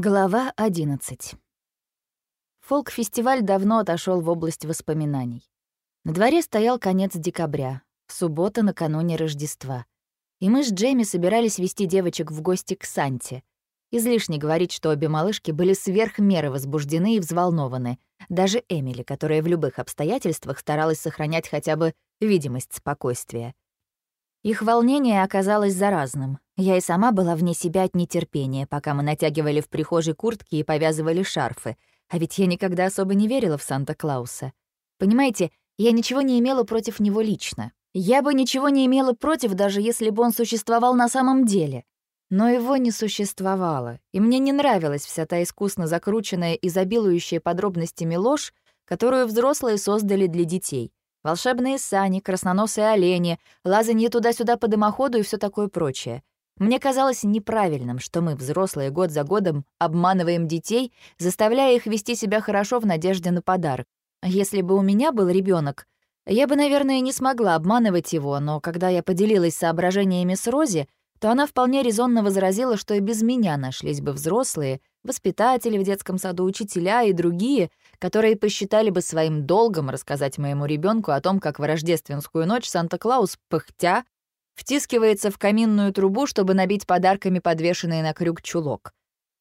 Глава 11. Фолк-фестиваль давно отошел в область воспоминаний. На дворе стоял конец декабря, суббота накануне Рождества. И мы с Джейми собирались вести девочек в гости к Санте. Излишне говорить, что обе малышки были сверх меры возбуждены и взволнованы. Даже Эмили, которая в любых обстоятельствах старалась сохранять хотя бы видимость спокойствия. Их волнение оказалось заразным. Я и сама была вне себя от нетерпения, пока мы натягивали в прихожей куртки и повязывали шарфы. А ведь я никогда особо не верила в Санта-Клауса. Понимаете, я ничего не имела против него лично. Я бы ничего не имела против, даже если бы он существовал на самом деле. Но его не существовало, и мне не нравилась вся та искусно закрученная, изобилующая подробностями ложь, которую взрослые создали для детей. Волшебные сани, красноносые олени, лазанье туда-сюда по дымоходу и все такое прочее. Мне казалось неправильным, что мы, взрослые, год за годом обманываем детей, заставляя их вести себя хорошо в надежде на подарок. Если бы у меня был ребенок, я бы, наверное, не смогла обманывать его, но когда я поделилась соображениями с Рози, то она вполне резонно возразила, что и без меня нашлись бы взрослые, воспитатели в детском саду, учителя и другие, которые посчитали бы своим долгом рассказать моему ребенку о том, как в рождественскую ночь Санта-Клаус, пыхтя, втискивается в каминную трубу, чтобы набить подарками подвешенный на крюк чулок.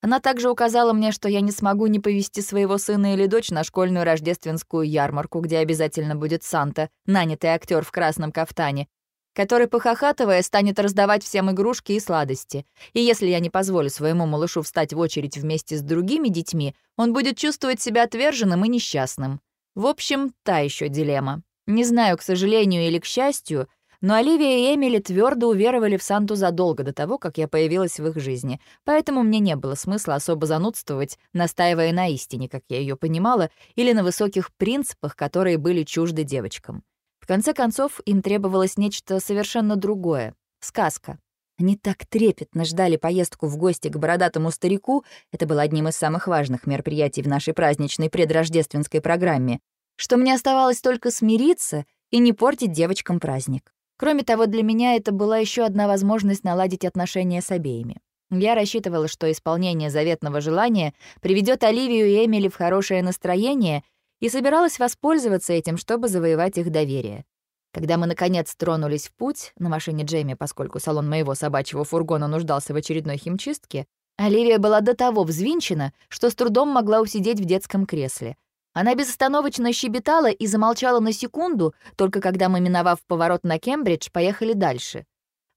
Она также указала мне, что я не смогу не повести своего сына или дочь на школьную рождественскую ярмарку, где обязательно будет Санта, нанятый актер в красном кафтане, который, похохатывая, станет раздавать всем игрушки и сладости. И если я не позволю своему малышу встать в очередь вместе с другими детьми, он будет чувствовать себя отверженным и несчастным. В общем, та еще дилемма. Не знаю, к сожалению или к счастью, но Оливия и Эмили твердо уверовали в Санту задолго до того, как я появилась в их жизни, поэтому мне не было смысла особо занудствовать, настаивая на истине, как я ее понимала, или на высоких принципах, которые были чужды девочкам. В конце концов, им требовалось нечто совершенно другое — сказка. Они так трепетно ждали поездку в гости к бородатому старику, это было одним из самых важных мероприятий в нашей праздничной предрождественской программе, что мне оставалось только смириться и не портить девочкам праздник. Кроме того, для меня это была еще одна возможность наладить отношения с обеими. Я рассчитывала, что исполнение заветного желания приведет Оливию и Эмили в хорошее настроение — и собиралась воспользоваться этим, чтобы завоевать их доверие. Когда мы, наконец, тронулись в путь, на машине Джейми, поскольку салон моего собачьего фургона нуждался в очередной химчистке, Оливия была до того взвинчена, что с трудом могла усидеть в детском кресле. Она безостановочно щебетала и замолчала на секунду, только когда мы, миновав поворот на Кембридж, поехали дальше.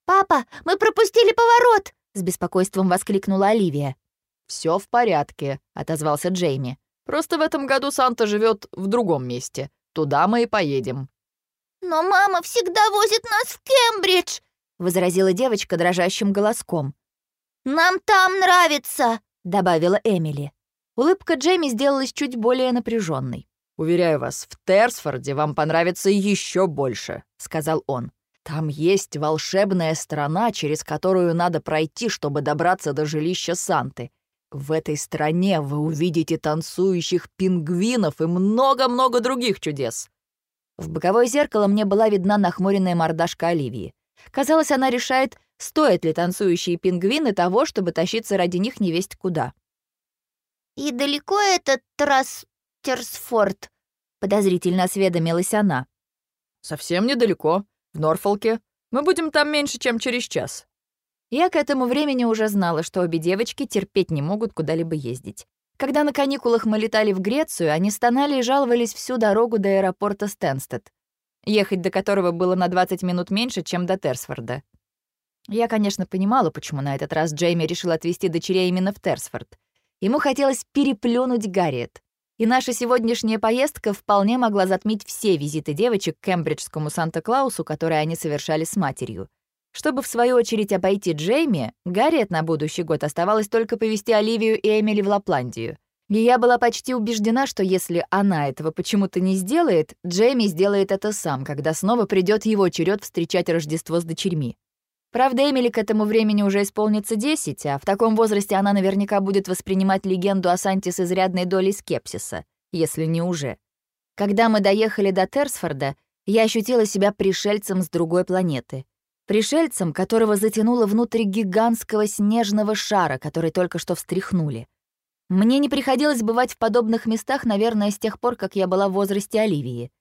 «Папа, мы пропустили поворот!» — с беспокойством воскликнула Оливия. Все в порядке», — отозвался Джейми. Просто в этом году Санта живет в другом месте. Туда мы и поедем». «Но мама всегда возит нас в Кембридж», — возразила девочка дрожащим голоском. «Нам там нравится», — добавила Эмили. Улыбка Джейми сделалась чуть более напряженной. «Уверяю вас, в Терсфорде вам понравится еще больше», — сказал он. «Там есть волшебная страна, через которую надо пройти, чтобы добраться до жилища Санты. В этой стране вы увидите танцующих пингвинов и много-много других чудес. В боковое зеркало мне была видна нахмуренная мордашка Оливии. Казалось, она решает, стоят ли танцующие пингвины того, чтобы тащиться ради них невесть куда. «И далеко этот Трастерсфорд?» — подозрительно осведомилась она. «Совсем недалеко, в Норфолке. Мы будем там меньше, чем через час. Я к этому времени уже знала, что обе девочки терпеть не могут куда-либо ездить. Когда на каникулах мы летали в Грецию, они стонали и жаловались всю дорогу до аэропорта Стэнстед, ехать до которого было на 20 минут меньше, чем до Терсфорда. Я, конечно, понимала, почему на этот раз Джейми решил отвезти дочерей именно в Терсфорд. Ему хотелось переплюнуть Гарриет. И наша сегодняшняя поездка вполне могла затмить все визиты девочек к кембриджскому Санта-Клаусу, которые они совершали с матерью. Чтобы, в свою очередь, обойти Джейми, Гарриет на будущий год оставалось только повезти Оливию и Эмили в Лапландию. И я была почти убеждена, что если она этого почему-то не сделает, Джейми сделает это сам, когда снова придет его черед встречать Рождество с дочерьми. Правда, Эмили к этому времени уже исполнится 10, а в таком возрасте она наверняка будет воспринимать легенду о Санте с изрядной долей скепсиса, если не уже. Когда мы доехали до Терсфорда, я ощутила себя пришельцем с другой планеты пришельцем, которого затянуло внутрь гигантского снежного шара, который только что встряхнули. Мне не приходилось бывать в подобных местах, наверное, с тех пор, как я была в возрасте Оливии.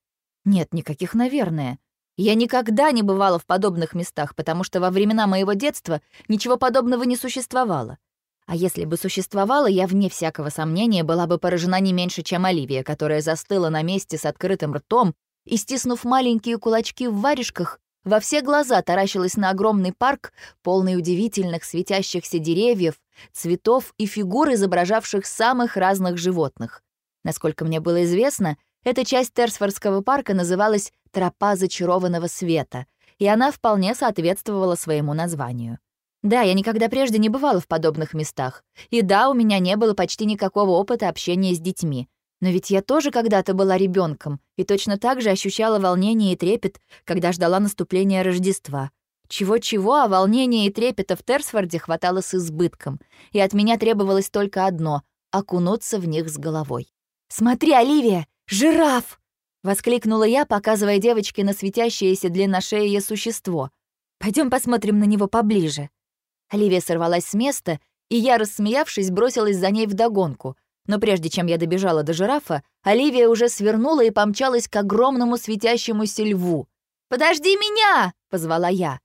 Нет, никаких «наверное». Я никогда не бывала в подобных местах, потому что во времена моего детства ничего подобного не существовало. А если бы существовало, я, вне всякого сомнения, была бы поражена не меньше, чем Оливия, которая застыла на месте с открытым ртом и, стиснув маленькие кулачки в варежках, во все глаза таращилась на огромный парк, полный удивительных светящихся деревьев, цветов и фигур, изображавших самых разных животных. Насколько мне было известно, эта часть Терсфордского парка называлась «Тропа зачарованного света», и она вполне соответствовала своему названию. Да, я никогда прежде не бывала в подобных местах. И да, у меня не было почти никакого опыта общения с детьми. Но ведь я тоже когда-то была ребенком и точно так же ощущала волнение и трепет, когда ждала наступления Рождества. Чего-чего, а волнения и трепета в Терсфорде хватало с избытком, и от меня требовалось только одно — окунуться в них с головой. «Смотри, Оливия! Жираф!» — воскликнула я, показывая девочке на светящееся длинношеее существо. Пойдем посмотрим на него поближе». Оливия сорвалась с места, и я, рассмеявшись, бросилась за ней вдогонку. Но прежде чем я добежала до жирафа, Оливия уже свернула и помчалась к огромному светящемуся льву. «Подожди меня!» — позвала я.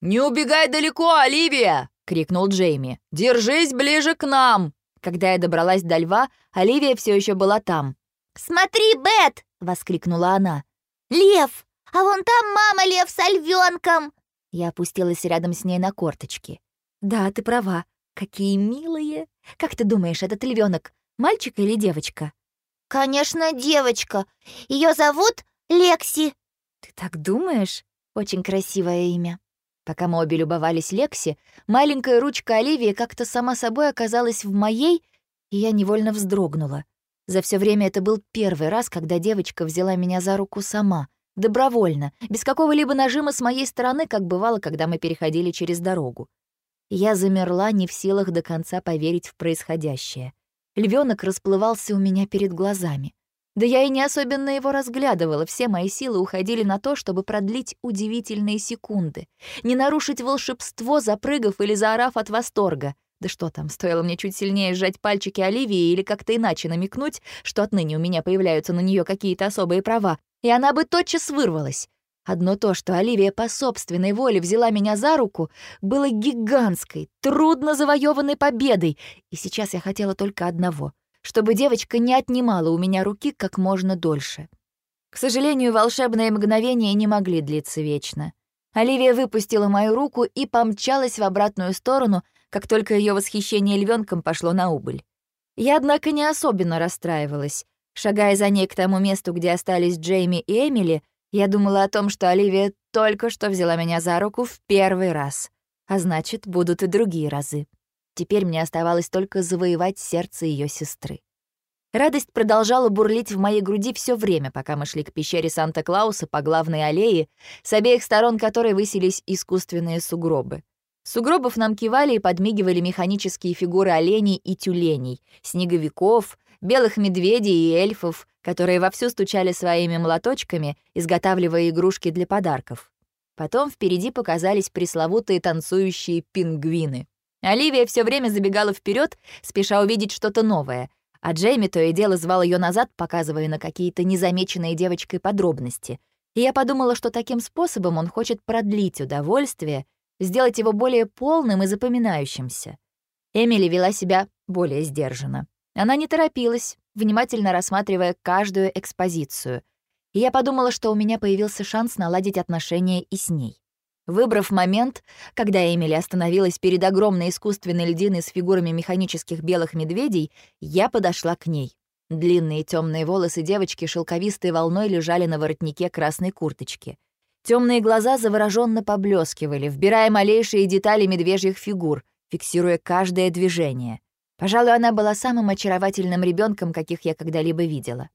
«Не убегай далеко, Оливия!» — крикнул Джейми. «Держись ближе к нам!» Когда я добралась до льва, Оливия все еще была там. «Смотри, Бет!» — воскликнула она. «Лев! А вон там мама лев с львенком!» Я опустилась рядом с ней на корточки. «Да, ты права. Какие милые! Как ты думаешь, этот львенок мальчик или девочка?» «Конечно, девочка. Ее зовут Лекси». «Ты так думаешь? Очень красивое имя». Пока мы обе любовались Лекси, маленькая ручка Оливии как-то сама собой оказалась в моей, и я невольно вздрогнула. За все время это был первый раз, когда девочка взяла меня за руку сама, добровольно, без какого-либо нажима с моей стороны, как бывало, когда мы переходили через дорогу. Я замерла, не в силах до конца поверить в происходящее. Львенок расплывался у меня перед глазами. Да я и не особенно его разглядывала, все мои силы уходили на то, чтобы продлить удивительные секунды, не нарушить волшебство, запрыгав или заорав от восторга. Да что там, стоило мне чуть сильнее сжать пальчики Оливии или как-то иначе намекнуть, что отныне у меня появляются на нее какие-то особые права, и она бы тотчас вырвалась. Одно то, что Оливия по собственной воле взяла меня за руку, было гигантской, трудно завоеванной победой, и сейчас я хотела только одного — чтобы девочка не отнимала у меня руки как можно дольше. К сожалению, волшебные мгновения не могли длиться вечно. Оливия выпустила мою руку и помчалась в обратную сторону, как только ее восхищение львенком пошло на убыль. Я, однако, не особенно расстраивалась. Шагая за ней к тому месту, где остались Джейми и Эмили, я думала о том, что Оливия только что взяла меня за руку в первый раз. А значит, будут и другие разы. Теперь мне оставалось только завоевать сердце ее сестры. Радость продолжала бурлить в моей груди все время, пока мы шли к пещере Санта-Клауса по главной аллее, с обеих сторон которой высились искусственные сугробы. Сугробов нам кивали и подмигивали механические фигуры оленей и тюленей, снеговиков, белых медведей и эльфов, которые вовсю стучали своими молоточками, изготавливая игрушки для подарков. Потом впереди показались пресловутые танцующие пингвины. Оливия все время забегала вперед, спеша увидеть что-то новое, а Джейми то и дело звал ее назад, показывая на какие-то незамеченные девочкой подробности. И я подумала, что таким способом он хочет продлить удовольствие, сделать его более полным и запоминающимся. Эмили вела себя более сдержанно. Она не торопилась, внимательно рассматривая каждую экспозицию. И я подумала, что у меня появился шанс наладить отношения и с ней. Выбрав момент, когда Эмили остановилась перед огромной искусственной льдиной с фигурами механических белых медведей, я подошла к ней. Длинные темные волосы девочки шелковистой волной лежали на воротнике красной курточки. Темные глаза завороженно поблескивали, вбирая малейшие детали медвежьих фигур, фиксируя каждое движение. Пожалуй, она была самым очаровательным ребенком, каких я когда-либо видела.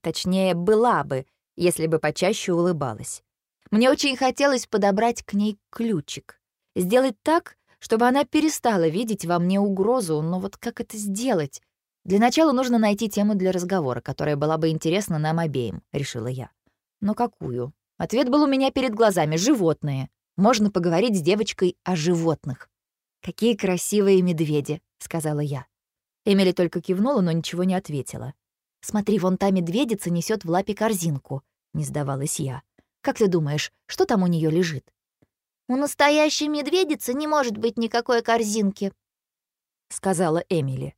Точнее, была бы, если бы почаще улыбалась. Мне очень хотелось подобрать к ней ключик. Сделать так, чтобы она перестала видеть во мне угрозу, но вот как это сделать? Для начала нужно найти тему для разговора, которая была бы интересна нам обеим, решила я. Но какую? Ответ был у меня перед глазами — животные. Можно поговорить с девочкой о животных. «Какие красивые медведи», — сказала я. Эмили только кивнула, но ничего не ответила. «Смотри, вон та медведица несет в лапе корзинку», — не сдавалась я. «Как ты думаешь, что там у нее лежит?» «У настоящей медведицы не может быть никакой корзинки», — сказала Эмили.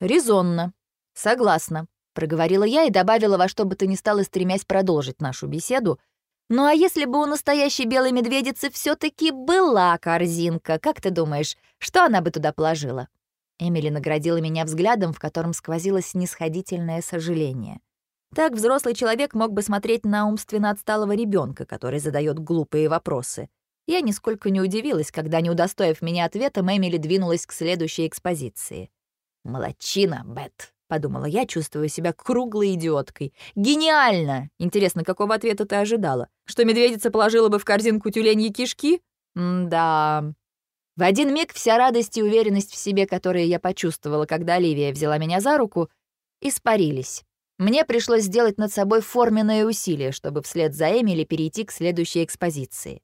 «Резонно. Согласна», — проговорила я и добавила во что бы то ни стало, стремясь продолжить нашу беседу. «Ну а если бы у настоящей белой медведицы все таки была корзинка, как ты думаешь, что она бы туда положила?» Эмили наградила меня взглядом, в котором сквозило снисходительное сожаление. Так взрослый человек мог бы смотреть на умственно отсталого ребенка, который задает глупые вопросы. Я нисколько не удивилась, когда, не удостоив меня ответом, Эмили двинулась к следующей экспозиции. «Молодчина, Бет», — подумала я, чувствуя себя круглой идиоткой. «Гениально! Интересно, какого ответа ты ожидала? Что медведица положила бы в корзинку тюленьи кишки? М-да...» В один миг вся радость и уверенность в себе, которые я почувствовала, когда Оливия взяла меня за руку, испарились. Мне пришлось сделать над собой форменное усилие, чтобы вслед за Эмили перейти к следующей экспозиции.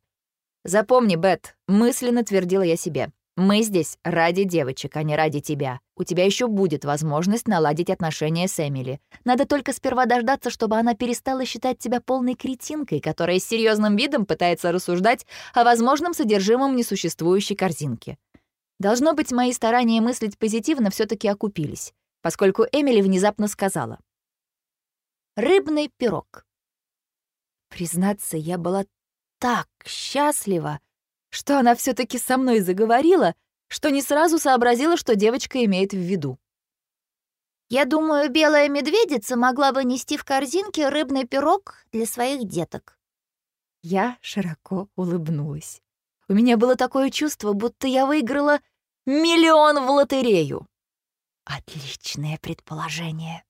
«Запомни, Бет», — мысленно твердила я себе, «мы здесь ради девочек, а не ради тебя. У тебя еще будет возможность наладить отношения с Эмили. Надо только сперва дождаться, чтобы она перестала считать тебя полной кретинкой, которая с серьезным видом пытается рассуждать о возможном содержимом несуществующей корзинки. Должно быть, мои старания мыслить позитивно все таки окупились, поскольку Эмили внезапно сказала. «Рыбный пирог». Признаться, я была так счастлива, что она все таки со мной заговорила — что не сразу сообразила, что девочка имеет в виду. «Я думаю, белая медведица могла бы нести в корзинке рыбный пирог для своих деток». Я широко улыбнулась. У меня было такое чувство, будто я выиграла миллион в лотерею. Отличное предположение.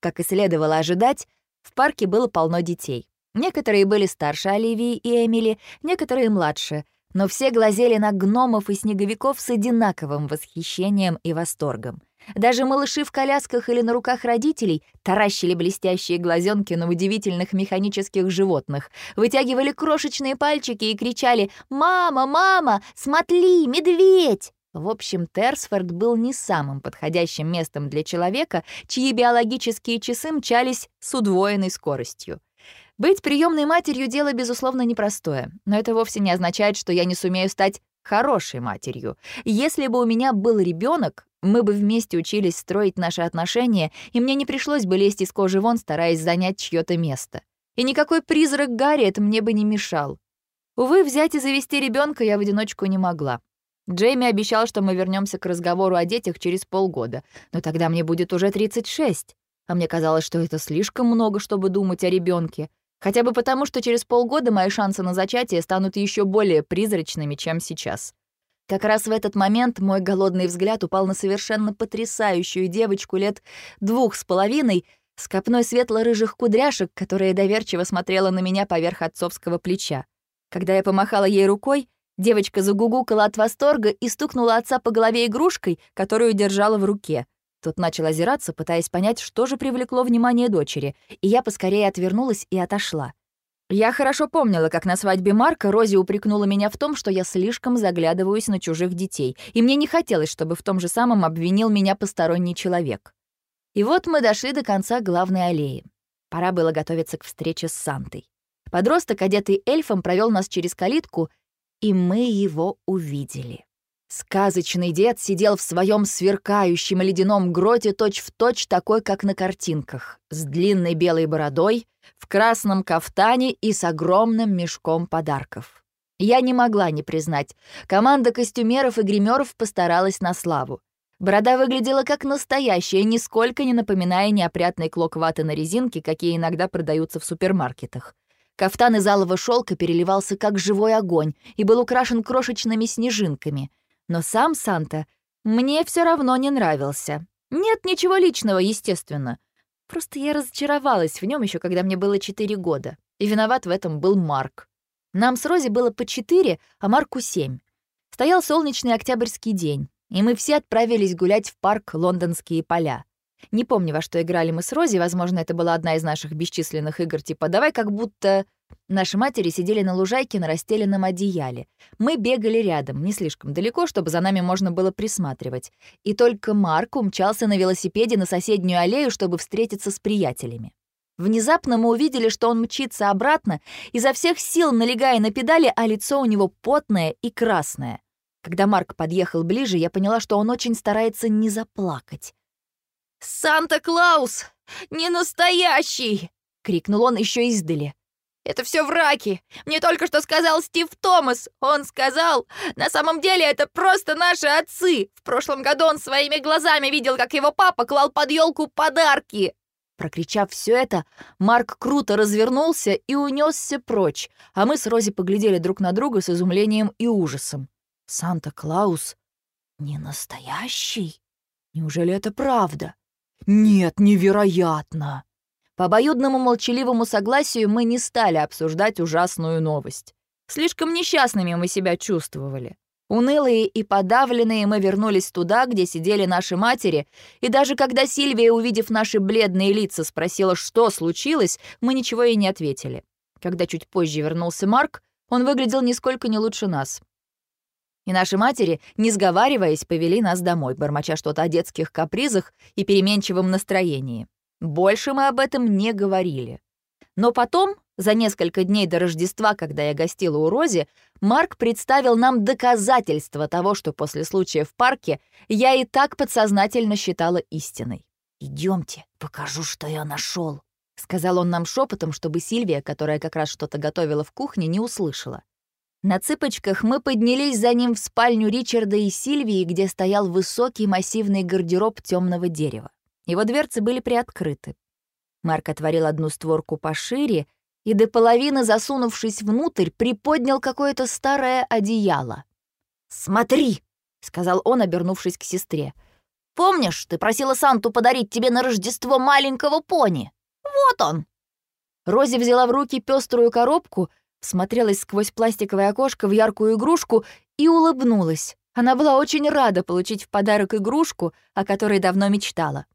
Как и следовало ожидать, в парке было полно детей. Некоторые были старше Оливии и Эмили, некоторые младше, но все глазели на гномов и снеговиков с одинаковым восхищением и восторгом. Даже малыши в колясках или на руках родителей таращили блестящие глазенки на удивительных механических животных, вытягивали крошечные пальчики и кричали «Мама, мама, смотри, медведь!» В общем, Терсфорд был не самым подходящим местом для человека, чьи биологические часы мчались с удвоенной скоростью. Быть приемной матерью — дело, безусловно, непростое, но это вовсе не означает, что я не сумею стать хорошей матерью. Если бы у меня был ребенок, мы бы вместе учились строить наши отношения, и мне не пришлось бы лезть из кожи вон, стараясь занять чьё-то место. И никакой призрак Гарри это мне бы не мешал. Увы, взять и завести ребенка я в одиночку не могла. Джейми обещал, что мы вернемся к разговору о детях через полгода, но тогда мне будет уже 36. А мне казалось, что это слишком много, чтобы думать о ребенке. Хотя бы потому, что через полгода мои шансы на зачатие станут еще более призрачными, чем сейчас. Как раз в этот момент мой голодный взгляд упал на совершенно потрясающую девочку лет двух с половиной с копной светло-рыжих кудряшек, которая доверчиво смотрела на меня поверх отцовского плеча. Когда я помахала ей рукой, девочка загугукала от восторга и стукнула отца по голове игрушкой, которую держала в руке. Тот начал озираться, пытаясь понять, что же привлекло внимание дочери, и я поскорее отвернулась и отошла. Я хорошо помнила, как на свадьбе Марка Рози упрекнула меня в том, что я слишком заглядываюсь на чужих детей, и мне не хотелось, чтобы в том же самом обвинил меня посторонний человек. И вот мы дошли до конца главной аллеи. Пора было готовиться к встрече с Сантой. Подросток, одетый эльфом, провел нас через калитку, и мы его увидели. Сказочный дед сидел в своем сверкающем ледяном гроте точь-в-точь точь такой, как на картинках, с длинной белой бородой, в красном кафтане и с огромным мешком подарков. Я не могла не признать, команда костюмеров и гримеров постаралась на славу. Борода выглядела как настоящая, нисколько не напоминая неопрятный клок ваты на резинке, какие иногда продаются в супермаркетах. Кафтан из алого шелка переливался как живой огонь и был украшен крошечными снежинками — но сам Санта мне все равно не нравился. Нет ничего личного, естественно. Просто я разочаровалась в нем еще, когда мне было 4 года. И виноват в этом был Марк. Нам с Рози было по 4, а Марку 7. Стоял солнечный октябрьский день, и мы все отправились гулять в парк «Лондонские поля». Не помню, во что играли мы с Рози, возможно, это была одна из наших бесчисленных игр типа «давай как будто...» Наши матери сидели на лужайке на расстеленном одеяле. Мы бегали рядом, не слишком далеко, чтобы за нами можно было присматривать. И только Марк умчался на велосипеде на соседнюю аллею, чтобы встретиться с приятелями. Внезапно мы увидели, что он мчится обратно, изо всех сил налегая на педали, а лицо у него потное и красное. Когда Марк подъехал ближе, я поняла, что он очень старается не заплакать. «Санта-Клаус! Не настоящий!» — крикнул он еще издали. «Это все враки! Мне только что сказал Стив Томас! Он сказал, на самом деле это просто наши отцы! В прошлом году он своими глазами видел, как его папа клал под елку подарки!» Прокричав все это, Марк круто развернулся и унесся прочь, а мы с Рози поглядели друг на друга с изумлением и ужасом. Санта-Клаус не настоящий? Неужели это правда? Нет, невероятно! По обоюдному молчаливому согласию мы не стали обсуждать ужасную новость. Слишком несчастными мы себя чувствовали. Унылые и подавленные мы вернулись туда, где сидели наши матери, и даже когда Сильвия, увидев наши бледные лица, спросила, что случилось, мы ничего ей не ответили. Когда чуть позже вернулся Марк, он выглядел нисколько не лучше нас. И наши матери, не сговариваясь, повели нас домой, бормоча что-то о детских капризах и переменчивом настроении. Больше мы об этом не говорили. Но потом, за несколько дней до Рождества, когда я гостила у Рози, Марк представил нам доказательства того, что после случая в парке я и так подсознательно считала истиной. Идемте, покажу, что я нашел, сказал он нам шепотом, чтобы Сильвия, которая как раз что-то готовила в кухне, не услышала. На цыпочках мы поднялись за ним в спальню Ричарда и Сильвии, где стоял высокий массивный гардероб темного дерева. Его дверцы были приоткрыты. Марк отворил одну створку пошире и до половины, засунувшись внутрь, приподнял какое-то старое одеяло. «Смотри!» — сказал он, обернувшись к сестре. «Помнишь, ты просила Санту подарить тебе на Рождество маленького пони? Вот он!» Рози взяла в руки пеструю коробку — смотрелась сквозь пластиковое окошко в яркую игрушку и улыбнулась. Она была очень рада получить в подарок игрушку, о которой давно мечтала.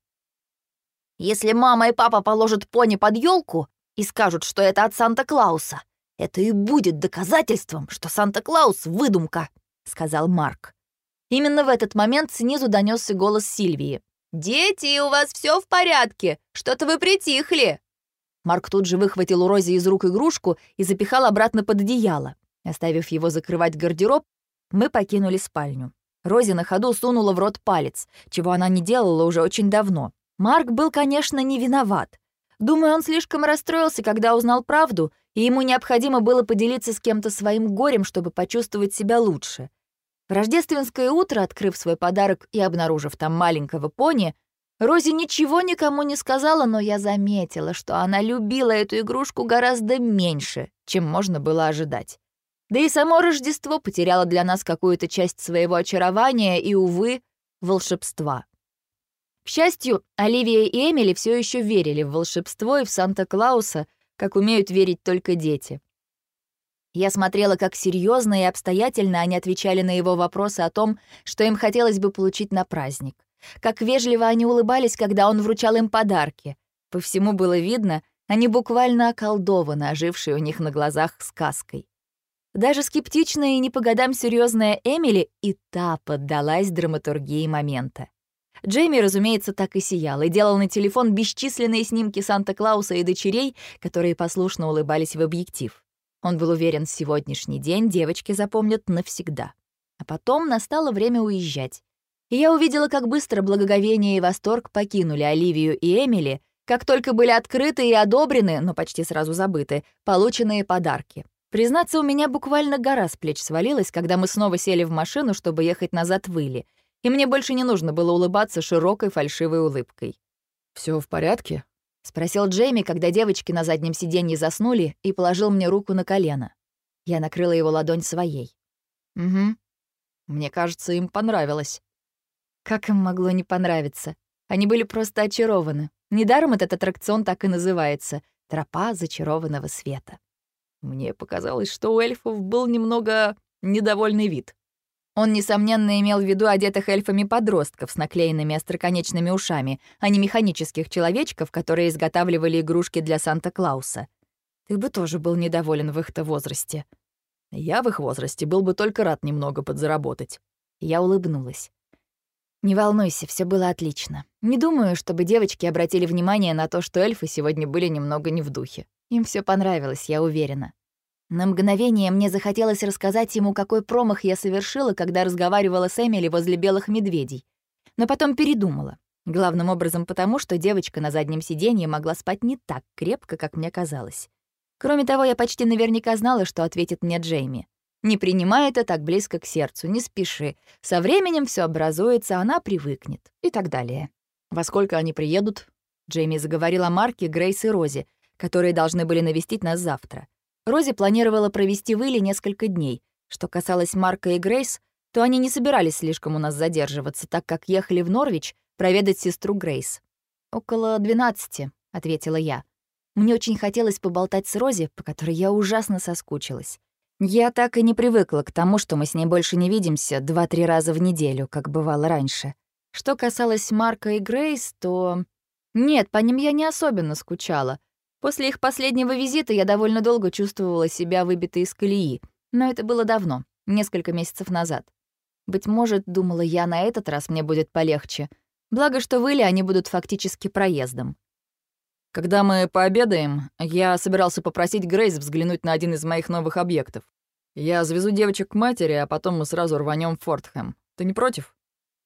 «Если мама и папа положат пони под елку и скажут, что это от Санта-Клауса, это и будет доказательством, что Санта-Клаус — выдумка», — сказал Марк. Именно в этот момент снизу донесся голос Сильвии. «Дети, у вас все в порядке? Что-то вы притихли!» Марк тут же выхватил у Рози из рук игрушку и запихал обратно под одеяло. Оставив его закрывать гардероб, мы покинули спальню. Рози на ходу сунула в рот палец, чего она не делала уже очень давно. Марк был, конечно, не виноват. Думаю, он слишком расстроился, когда узнал правду, и ему необходимо было поделиться с кем-то своим горем, чтобы почувствовать себя лучше. В рождественское утро, открыв свой подарок и обнаружив там маленького пони, Рози ничего никому не сказала, но я заметила, что она любила эту игрушку гораздо меньше, чем можно было ожидать. Да и само Рождество потеряло для нас какую-то часть своего очарования и, увы, волшебства. К счастью, Оливия и Эмили все еще верили в волшебство и в Санта-Клауса, как умеют верить только дети. Я смотрела, как серьезно и обстоятельно они отвечали на его вопросы о том, что им хотелось бы получить на праздник. Как вежливо они улыбались, когда он вручал им подарки. По всему было видно, они буквально околдованы, ожившие у них на глазах сказкой. Даже скептичная и не по годам серьезная Эмили и та поддалась драматургии момента. Джейми, разумеется, так и сиял и делал на телефон бесчисленные снимки Санта-Клауса и дочерей, которые послушно улыбались в объектив. Он был уверен, сегодняшний день девочки запомнят навсегда. А потом настало время уезжать и я увидела, как быстро благоговение и восторг покинули Оливию и Эмили, как только были открыты и одобрены, но почти сразу забыты, полученные подарки. Признаться, у меня буквально гора с плеч свалилась, когда мы снова сели в машину, чтобы ехать назад в Илли, и мне больше не нужно было улыбаться широкой фальшивой улыбкой. Все в порядке?» — спросил Джейми, когда девочки на заднем сиденье заснули и положил мне руку на колено. Я накрыла его ладонь своей. «Угу. Мне кажется, им понравилось». Как им могло не понравиться? Они были просто очарованы. Недаром этот аттракцион так и называется — «Тропа зачарованного света». Мне показалось, что у эльфов был немного недовольный вид. Он, несомненно, имел в виду одетых эльфами подростков с наклеенными остроконечными ушами, а не механических человечков, которые изготавливали игрушки для Санта-Клауса. Ты бы тоже был недоволен в их-то возрасте. Я в их возрасте был бы только рад немного подзаработать. Я улыбнулась. Не волнуйся, все было отлично. Не думаю, чтобы девочки обратили внимание на то, что эльфы сегодня были немного не в духе. Им все понравилось, я уверена. На мгновение мне захотелось рассказать ему, какой промах я совершила, когда разговаривала с Эмили возле белых медведей. Но потом передумала. Главным образом потому, что девочка на заднем сиденье могла спать не так крепко, как мне казалось. Кроме того, я почти наверняка знала, что ответит мне Джейми. «Не принимай это так близко к сердцу, не спеши. Со временем все образуется, она привыкнет» и так далее. «Во сколько они приедут?» Джейми заговорил о Марке, Грейс и Розе, которые должны были навестить нас завтра. Рози планировала провести в Иле несколько дней. Что касалось Марка и Грейс, то они не собирались слишком у нас задерживаться, так как ехали в Норвич проведать сестру Грейс. «Около двенадцати», — ответила я. Мне очень хотелось поболтать с Рози, по которой я ужасно соскучилась. Я так и не привыкла к тому, что мы с ней больше не видимся два-три раза в неделю, как бывало раньше. Что касалось Марка и Грейс, то... Нет, по ним я не особенно скучала. После их последнего визита я довольно долго чувствовала себя выбитой из колеи, но это было давно, несколько месяцев назад. Быть может, думала я, на этот раз мне будет полегче. Благо, что в Иле они будут фактически проездом. Когда мы пообедаем, я собирался попросить Грейс взглянуть на один из моих новых объектов. Я завезу девочек к матери, а потом мы сразу рванем в Фортхэм. Ты не против?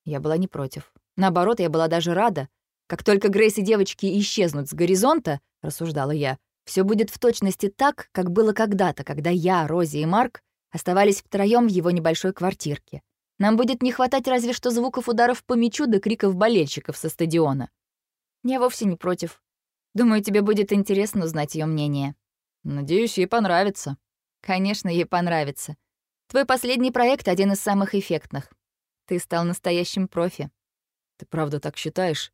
Я была не против. Наоборот, я была даже рада, как только Грейс и девочки исчезнут с горизонта, рассуждала я, все будет в точности так, как было когда-то, когда я, Рози и Марк оставались втроем в его небольшой квартирке. Нам будет не хватать разве что звуков ударов по мячу до криков болельщиков со стадиона. Я вовсе не против. Думаю, тебе будет интересно узнать ее мнение. Надеюсь, ей понравится. Конечно, ей понравится. Твой последний проект один из самых эффектных. Ты стал настоящим профи. Ты правда так считаешь?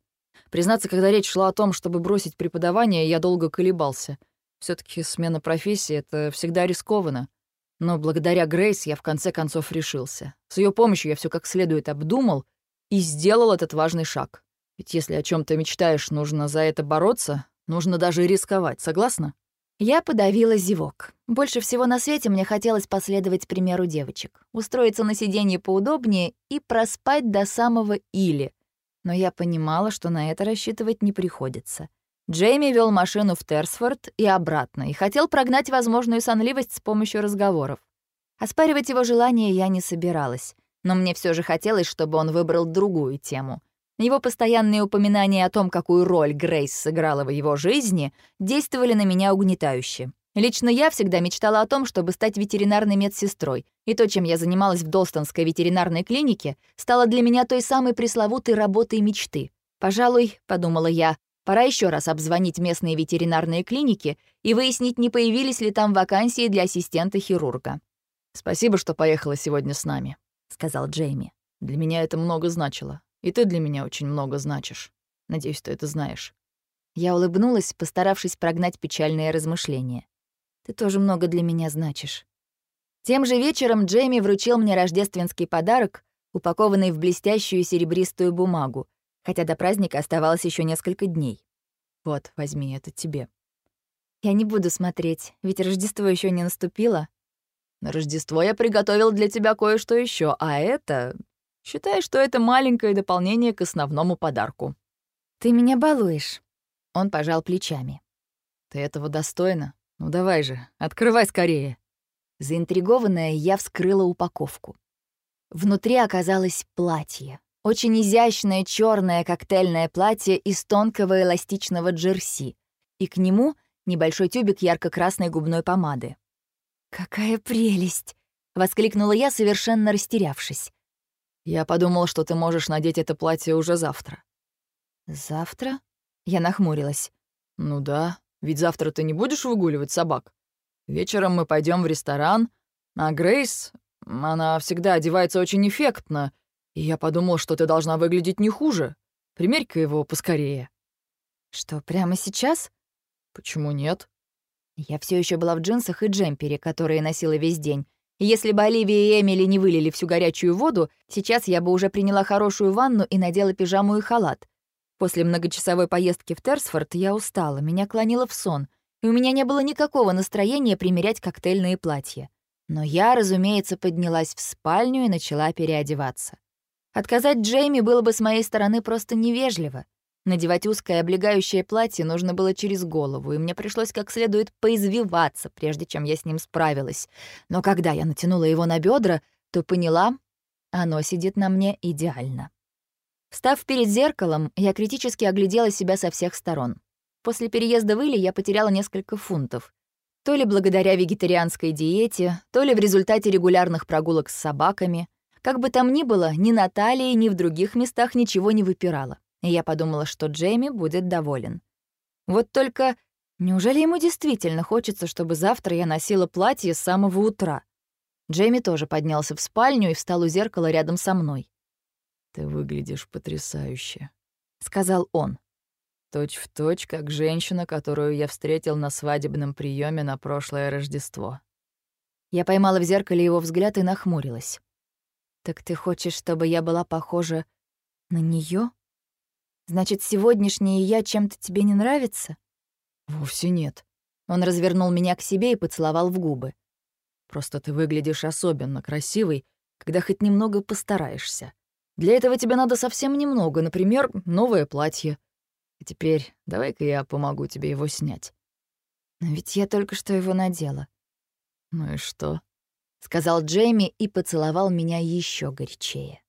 Признаться, когда речь шла о том, чтобы бросить преподавание, я долго колебался. все таки смена профессии — это всегда рискованно. Но благодаря Грейс я в конце концов решился. С ее помощью я все как следует обдумал и сделал этот важный шаг. Ведь если о чем то мечтаешь, нужно за это бороться, нужно даже рисковать, согласна? Я подавила зевок. Больше всего на свете мне хотелось последовать примеру девочек, устроиться на сиденье поудобнее и проспать до самого или, но я понимала, что на это рассчитывать не приходится. Джейми вел машину в Терсфорд и обратно и хотел прогнать возможную сонливость с помощью разговоров. Оспаривать его желание я не собиралась, но мне все же хотелось, чтобы он выбрал другую тему. Его постоянные упоминания о том, какую роль Грейс сыграла в его жизни, действовали на меня угнетающе. Лично я всегда мечтала о том, чтобы стать ветеринарной медсестрой, и то, чем я занималась в Долстонской ветеринарной клинике, стало для меня той самой пресловутой работой мечты. «Пожалуй», — подумала я, — «пора еще раз обзвонить местные ветеринарные клиники и выяснить, не появились ли там вакансии для ассистента хирурга». «Спасибо, что поехала сегодня с нами», — сказал Джейми. «Для меня это много значило, и ты для меня очень много значишь. Надеюсь, ты это знаешь». Я улыбнулась, постаравшись прогнать печальные размышления. Ты тоже много для меня значишь. Тем же вечером Джейми вручил мне рождественский подарок, упакованный в блестящую серебристую бумагу, хотя до праздника оставалось еще несколько дней. Вот, возьми, это тебе. Я не буду смотреть, ведь Рождество еще не наступило. На Рождество я приготовил для тебя кое-что еще, а это... Считай, что это маленькое дополнение к основному подарку. Ты меня балуешь. Он пожал плечами. Ты этого достойна. «Ну давай же, открывай скорее». Заинтригованная, я вскрыла упаковку. Внутри оказалось платье. Очень изящное черное коктейльное платье из тонкого эластичного джерси. И к нему небольшой тюбик ярко-красной губной помады. «Какая прелесть!» — воскликнула я, совершенно растерявшись. «Я подумал, что ты можешь надеть это платье уже завтра». «Завтра?» — я нахмурилась. «Ну да, ведь завтра ты не будешь выгуливать собак. Вечером мы пойдем в ресторан, а Грейс, она всегда одевается очень эффектно, и я подумал, что ты должна выглядеть не хуже. Примерь-ка его поскорее». «Что, прямо сейчас?» «Почему нет?» Я все еще была в джинсах и джемпере, которые носила весь день. Если бы Оливия и Эмили не вылили всю горячую воду, сейчас я бы уже приняла хорошую ванну и надела пижаму и халат. После многочасовой поездки в Терсфорд я устала, меня клонило в сон, и у меня не было никакого настроения примерять коктейльные платья. Но я, разумеется, поднялась в спальню и начала переодеваться. Отказать Джейми было бы с моей стороны просто невежливо. Надевать узкое облегающее платье нужно было через голову, и мне пришлось как следует поизвиваться, прежде чем я с ним справилась. Но когда я натянула его на бедра, то поняла, оно сидит на мне идеально. Встав перед зеркалом, я критически оглядела себя со всех сторон. После переезда в Или я потеряла несколько фунтов. То ли благодаря вегетарианской диете, то ли в результате регулярных прогулок с собаками. Как бы там ни было, ни на талии, ни в других местах ничего не выпирало. И я подумала, что Джейми будет доволен. Вот только неужели ему действительно хочется, чтобы завтра я носила платье с самого утра? Джейми тоже поднялся в спальню и встал у зеркала рядом со мной. «Ты выглядишь потрясающе», — сказал он. «Точь в точь, как женщина, которую я встретил на свадебном приеме на прошлое Рождество». Я поймала в зеркале его взгляд и нахмурилась. «Так ты хочешь, чтобы я была похожа на нее? Значит, сегодняшняя я чем-то тебе не нравится?» «Вовсе нет». Он развернул меня к себе и поцеловал в губы. «Просто ты выглядишь особенно красивой, когда хоть немного постараешься. Для этого тебе надо совсем немного, например, новое платье. И теперь давай-ка я помогу тебе его снять. Но ведь я только что его надела. Ну и что? Сказал Джейми и поцеловал меня еще горячее.